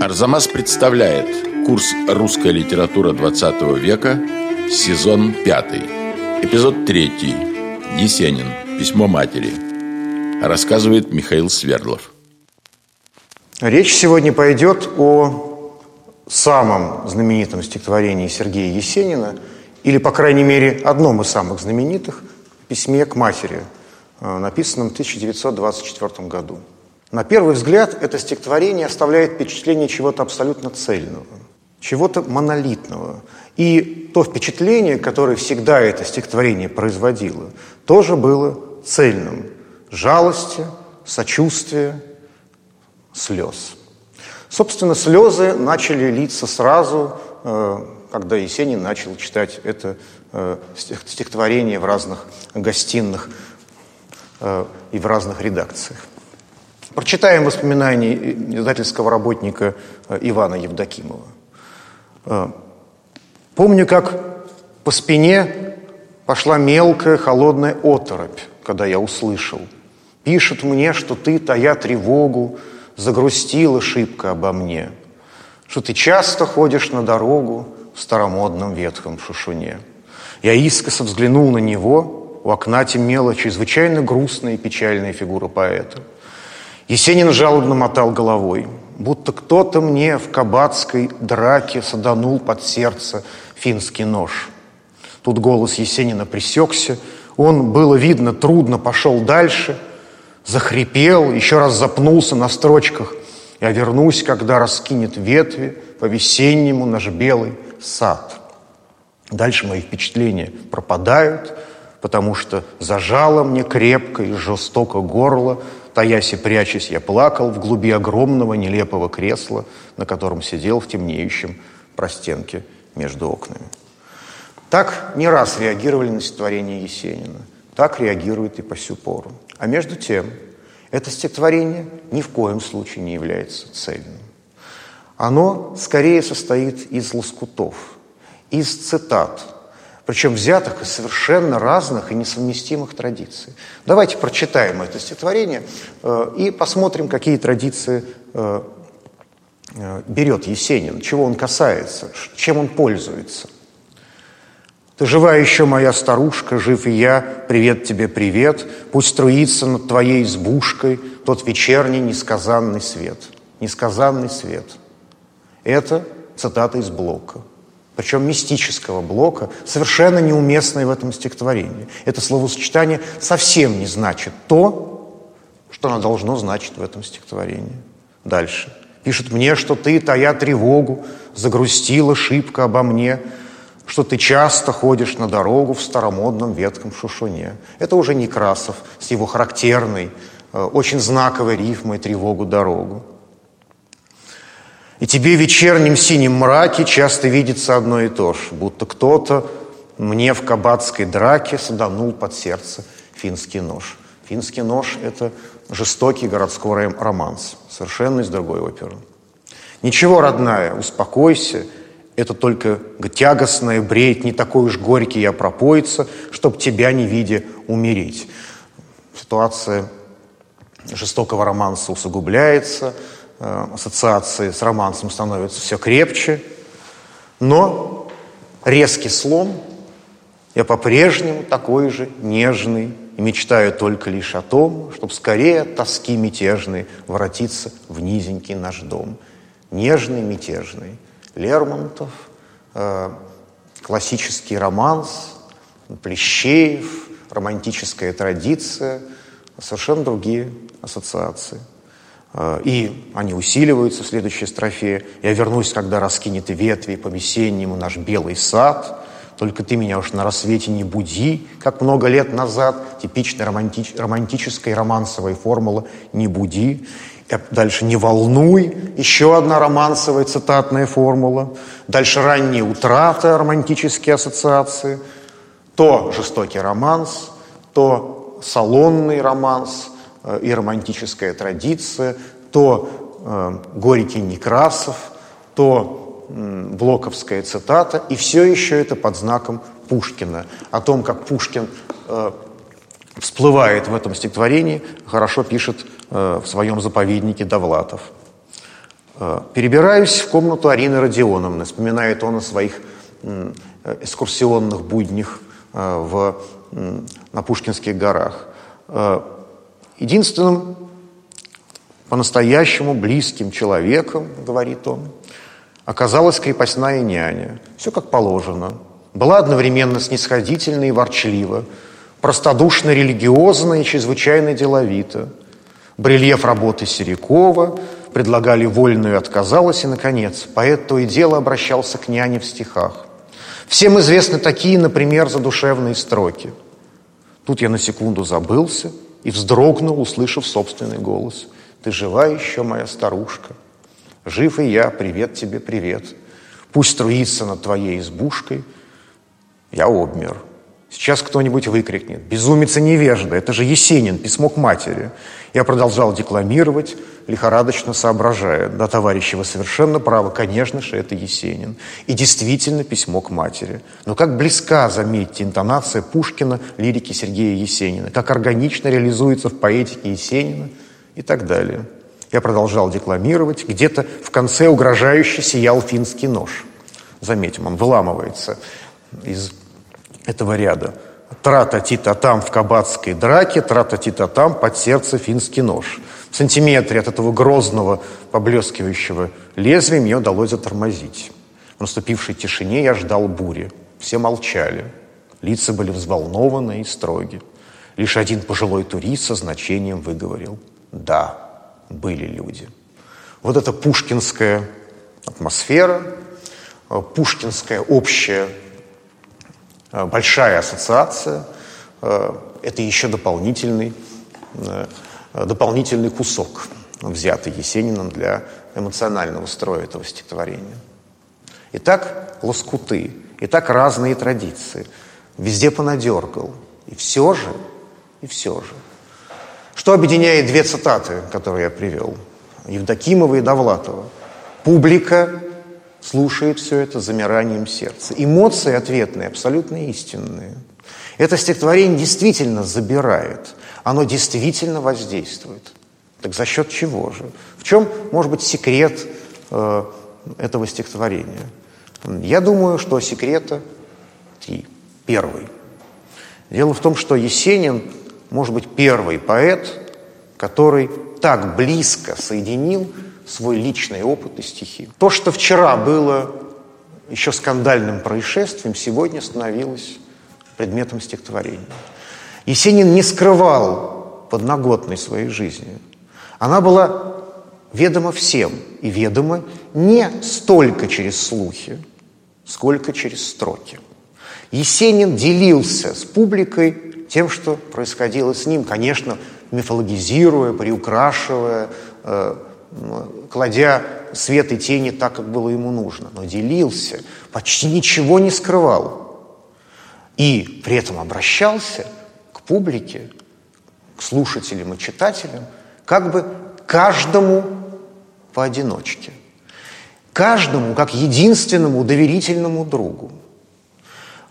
Арзамас представляет курс «Русская литература 20 века», сезон 5, эпизод 3, Есенин, письмо матери. Рассказывает Михаил Свердлов. Речь сегодня пойдет о самом знаменитом стихотворении Сергея Есенина, или, по крайней мере, одном из самых знаменитых – «Письме к матери», э, написанном в 1924 году. На первый взгляд это стихотворение оставляет впечатление чего-то абсолютно цельного, чего-то монолитного. И то впечатление, которое всегда это стихотворение производило, тоже было цельным. Жалости, сочувствия, слез. Собственно, слезы начали литься сразу, э, когда Есенин начал читать это э, стихотворение в разных гостиных э, и в разных редакциях. Прочитаем воспоминания издательского работника э, Ивана Евдокимова. Э, Помню, как по спине пошла мелкая холодная оторопь, когда я услышал. Пишет мне, что ты, тая тревогу, загрустила шибко обо мне, что ты часто ходишь на дорогу в старомодном ветхом шушуне. Я искоса взглянул на него, у окна темнела чрезвычайно грустная и печальная фигура поэта – Есенин жалобно мотал головой, будто кто-то мне в кабацкой драке саданул под сердце финский нож. Тут голос Есенина присекся, он, было видно, трудно пошел дальше, захрипел, еще раз запнулся на строчках. Я вернусь, когда раскинет ветви по-весеннему наш белый сад. Дальше мои впечатления пропадают, потому что зажало мне крепко и жестоко горло Таясь и прячась, я плакал в глуби огромного нелепого кресла, на котором сидел в темнеющем простенке между окнами. Так не раз реагировали на стихотворение Есенина. Так реагируют и по сю пору. А между тем, это стихотворение ни в коем случае не является цельным. Оно скорее состоит из лоскутов, из цитат – причем взятых из совершенно разных и несовместимых традиций. Давайте прочитаем это стихотворение э, и посмотрим, какие традиции э, э, берет Есенин, чего он касается, чем он пользуется. Ты жива еще, моя старушка, жив и я, привет тебе, привет, пусть струится над твоей избушкой тот вечерний несказанный свет. Несказанный свет. Это цитата из Блока причем мистического блока, совершенно неуместное в этом стихотворении. Это словосочетание совсем не значит то, что оно должно значить в этом стихотворении. Дальше. Пишет мне, что ты, тая тревогу, загрустила шибко обо мне, что ты часто ходишь на дорогу в старомодном ветхом шушуне. Это уже Некрасов с его характерной, э, очень знаковой рифмой «тревогу дорогу». И тебе в вечернем синем мраке часто видится одно и то же, будто кто-то мне в кабацкой драке саданул под сердце финский нож. Финский нож – это жестокий городской романс, совершенно из другой оперы. Ничего, родная, успокойся, это только тягостное бредь, не такой уж горький я пропоится, чтоб тебя не видя умереть. Ситуация жестокого романса усугубляется – ассоциации с романсом становятся все крепче, но резкий слом я по-прежнему такой же нежный и мечтаю только лишь о том, чтобы скорее от тоски мятежной воротиться в низенький наш дом. Нежный, мятежный. Лермонтов, э, классический романс, Плещеев, романтическая традиция, совершенно другие ассоциации. Э, и они усиливаются в следующей строфе. «Я вернусь, когда раскинет ветви по-весеннему наш белый сад. Только ты меня уж на рассвете не буди, как много лет назад». Типичная романтич, романтическая романсовая формула «не буди». Дальше «не волнуй» – еще одна романсовая цитатная формула. Дальше «ранняя утрата» – романтические ассоциации. То жестокий романс, то салонный романс – Э, и романтическая традиция, то э, Горький Некрасов, то э, Блоковская цитата, и все еще это под знаком Пушкина. О том, как Пушкин э, всплывает в этом стихотворении, хорошо пишет э, в своем заповеднике Довлатов. Э, перебираюсь в комнату Арины Родионовны, вспоминает он о своих экскурсионных буднях в, на Пушкинских горах. Единственным по-настоящему близким человеком, говорит он, оказалась крепостная няня. Все как положено. Была одновременно снисходительна и ворчлива, простодушно религиозна и чрезвычайно деловита. Брельеф работы Серикова, предлагали вольную, отказалась, и, наконец, поэт то и дело обращался к няне в стихах. Всем известны такие, например, задушевные строки. Тут я на секунду забылся и вздрогнул, услышав собственный голос. «Ты жива еще, моя старушка?» Жив и я, привет тебе, привет. Пусть струится над твоей избушкой. Я обмер. Сейчас кто-нибудь выкрикнет. Безумец и невежда. Это же Есенин, письмо к матери. Я продолжал декламировать, лихорадочно соображая. Да, товарищи, вы совершенно правы. Конечно же, это Есенин. И действительно письмо к матери. Но как близка, заметьте, интонация Пушкина, лирики Сергея Есенина. Как органично реализуется в поэтике Есенина и так далее. Я продолжал декламировать. Где-то в конце угрожающе сиял финский нож. Заметим, он выламывается из этого ряда. Тра-та-ти-та-там в кабацкой драке, тра-та-ти-та-там под сердце финский нож. В сантиметре от этого грозного, поблескивающего лезвия мне удалось затормозить. В наступившей тишине я ждал бури. Все молчали. Лица были взволнованы и строги. Лишь один пожилой турист со значением выговорил «Да» были люди. Вот эта пушкинская атмосфера, э, пушкинская общая большая ассоциация, э, это еще дополнительный, дополнительный кусок, взятый Есениным для эмоционального строя этого стихотворения. Итак, лоскуты, итак, разные традиции. Везде понадергал. И все же, и все же, что объединяет две цитаты, которые я привел? Евдокимова и Довлатова. Публика слушает все это замиранием сердца. Эмоции ответные, абсолютно истинные. Это стихотворение действительно забирает, оно действительно воздействует. Так за счет чего же? В чем, может быть, секрет э, этого стихотворения? Я думаю, что секрета три. Первый. Дело в том, что Есенин может быть, первый поэт, который так близко соединил свой личный опыт и стихи. То, что вчера было еще скандальным происшествием, сегодня становилось предметом стихотворения. Есенин не скрывал подноготной своей жизни. Она была ведома всем, и ведома не столько через слухи, сколько через строки. Есенин делился с публикой тем, что происходило с ним, конечно, мифологизируя, приукрашивая, э, кладя свет и тени так, как было ему нужно, но делился, почти ничего не скрывал. И при этом обращался к публике, к слушателям и читателям, как бы каждому поодиночке. Каждому как единственному доверительному другу.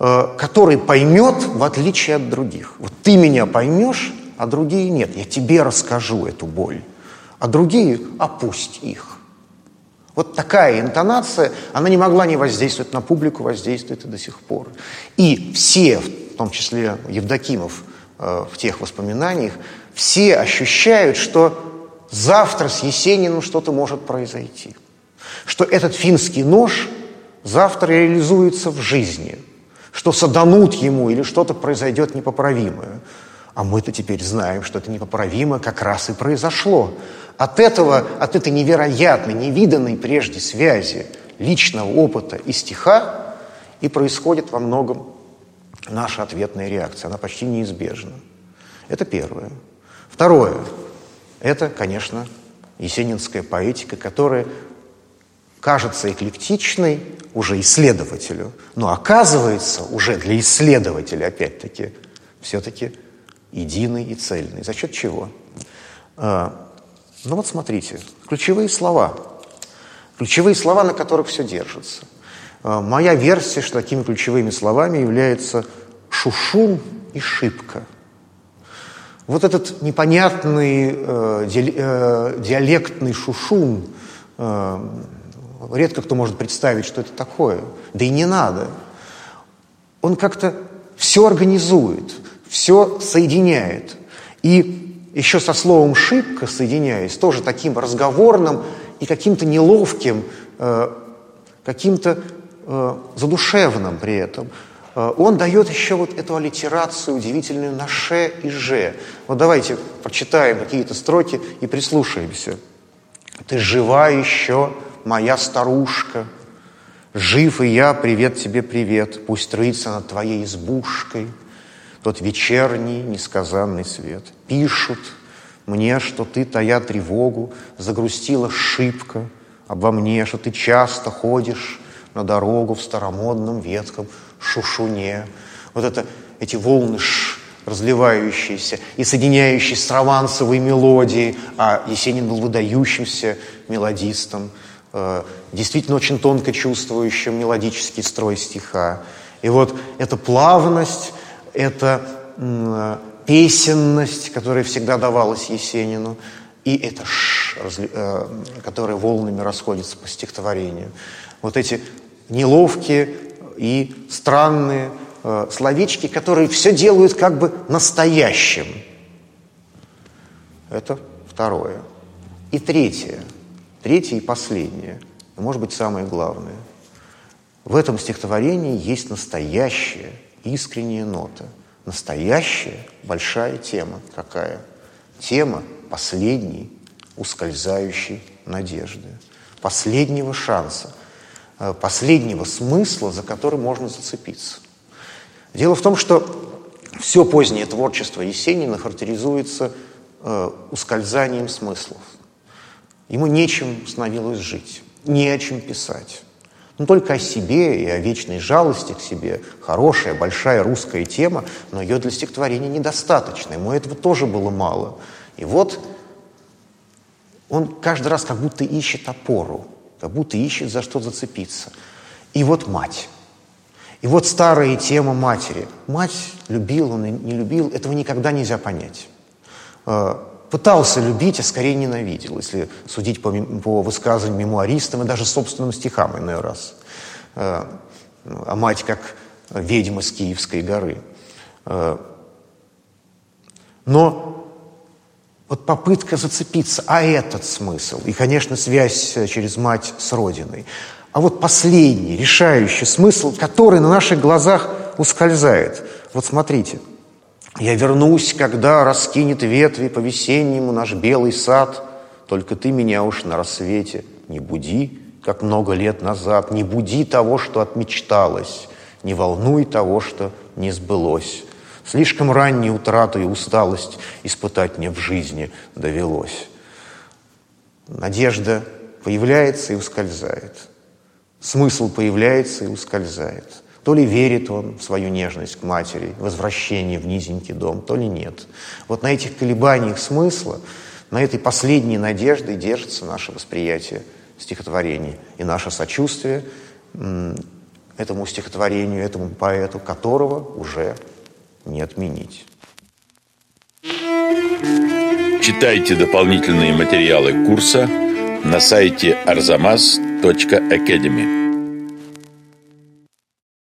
Э, который поймет в отличие от других. Вот ты меня поймешь, а другие нет. Я тебе расскажу эту боль, а другие опусть их. Вот такая интонация, она не могла не воздействовать на публику, воздействует и до сих пор. И все, в том числе Евдокимов э, в тех воспоминаниях, все ощущают, что завтра с Есениным что-то может произойти. Что этот финский нож завтра реализуется в жизни – что саданут ему или что-то произойдет непоправимое. А мы-то теперь знаем, что это непоправимое как раз и произошло. От этого, от этой невероятной, невиданной прежде связи личного опыта и стиха и происходит во многом наша ответная реакция. Она почти неизбежна. Это первое. Второе. Это, конечно, есенинская поэтика, которая кажется эклектичной уже исследователю, но оказывается уже для исследователя, опять-таки, все-таки единый и цельный. За счет чего? А, ну вот смотрите, ключевые слова. Ключевые слова, на которых все держится. А, моя версия, что такими ключевыми словами являются шушун и шибка. Вот этот непонятный э, э диалектный шушун – Э, редко кто может представить, что это такое. Да и не надо. Он как-то все организует, все соединяет. И еще со словом «шибко» соединяясь, тоже таким разговорным и каким-то неловким, э, каким-то э, задушевным при этом, э, он дает еще вот эту аллитерацию удивительную на «ше» и «же». Вот давайте прочитаем какие-то строки и прислушаемся. «Ты жива еще, моя старушка, жив и я, привет тебе, привет, пусть рыться над твоей избушкой» тот вечерний несказанный свет. Пишут мне, что ты, тая тревогу, загрустила шибко обо мне, что ты часто ходишь на дорогу в старомодном ветком шушуне. Вот это, эти волны ш, разливающиеся и соединяющиеся с романсовой мелодией, а Есенин был выдающимся мелодистом, э, действительно очень тонко чувствующим мелодический строй стиха. И вот эта плавность, это песенность, которая всегда давалась Есенину, и это ш, э, которое волнами расходится по стихотворению. Вот эти неловкие и странные э, словечки, которые все делают как бы настоящим. Это второе. И третье, третье и последнее, может быть, самое главное. В этом стихотворении есть настоящее – искренняя нота. Настоящая большая тема какая? Тема последней ускользающей надежды, последнего шанса, э, последнего смысла, за который можно зацепиться. Дело в том, что все позднее творчество Есенина характеризуется э, ускользанием смыслов. Ему нечем становилось жить, не о чем писать. Но только о себе и о вечной жалости к себе. Хорошая, большая русская тема, но ее для стихотворения недостаточно. Ему этого тоже было мало. И вот он каждый раз как будто ищет опору, как будто ищет за что зацепиться. И вот мать. И вот старая тема матери. Мать любил он и не любил, этого никогда нельзя понять. Э, пытался любить, а скорее ненавидел, если судить по, по высказываниям мемуаристам и даже собственным стихам иной раз. Э, а мать как ведьма с Киевской горы. Э, но вот попытка зацепиться, а этот смысл, и, конечно, связь через мать с Родиной, а вот последний, решающий смысл, который на наших глазах ускользает. Вот смотрите – я вернусь, когда раскинет ветви по-весеннему наш белый сад, Только ты меня уж на рассвете не буди, как много лет назад, Не буди того, что отмечталось, Не волнуй того, что не сбылось. Слишком раннюю утрату и усталость Испытать мне в жизни довелось. Надежда появляется и ускользает. Смысл появляется и ускользает. То ли верит он в свою нежность к матери, возвращение в низенький дом, то ли нет. Вот на этих колебаниях смысла, на этой последней надежде держится наше восприятие стихотворений и наше сочувствие этому стихотворению, этому поэту, которого уже не отменить. Читайте дополнительные материалы курса на сайте arzamas.academy.